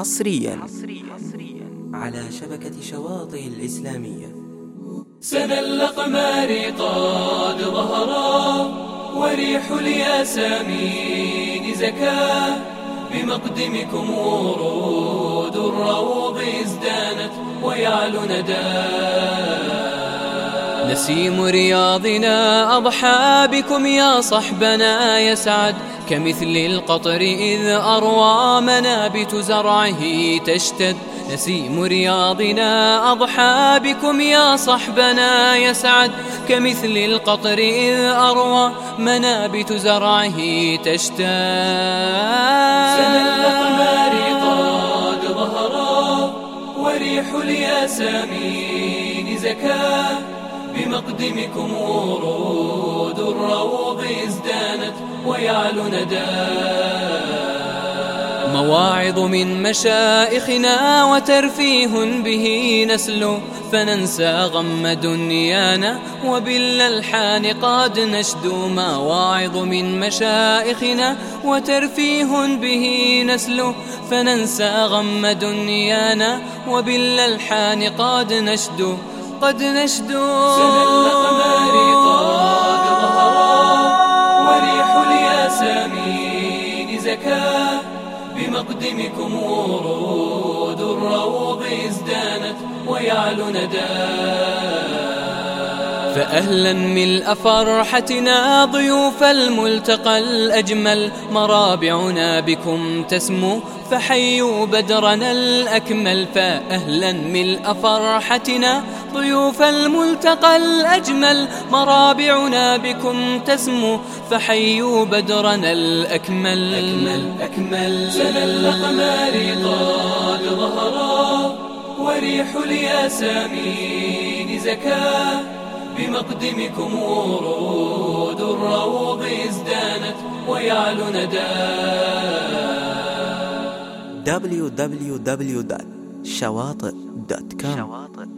حصريا على شبكة شواطئ الإسلامية. سنى الأقمار قد ظهرا وريح الياسمين زكا. بمقدمكم ورود الروض ازدانت ويعلو نداء نسيم رياضنا أضحى بكم يا صحبنا يسعد كمثل القطر إذ أروى منابت زرعه تشتد. نسيم رياضنا أضحى بكم يا صحبنا يسعد كمثل القطر إذ أروى منابت زرعه تشتد. سنى قد ظهرا وريح الياسمين زكا. بمقدمكم ورود الروض ازدانت ويعلو نداء مواعظ من مشائخنا وترفيه به نسلو فننسى غم دنيانا وبالألحان قد نشدو مواعظ من مشائخنا وترفيه به نسلو فننسى غم دنيانا وبالألحان قد نشدو قد نشدو. ظهرا وريح الياسمين بمقدمكم ورود الروض ازدانت ويعلو نداء فأهلا ملء فرحتنا ضيوف الملتقى الأجمل مرابعنا بكم تسمو فحيوا بدرنا الأكمل فأهلا ملء فرحتنا ضيوف الملتقى الأجمل مرابعنا بكم تسمو فحيوا بدرنا الأكمل. أكمل أكمل سنى الأقمار قد ظهرا وريح الياسمين زكا. بمقدمكم ورود الروض ازدانت ويعلو نداء www.شواطئ.com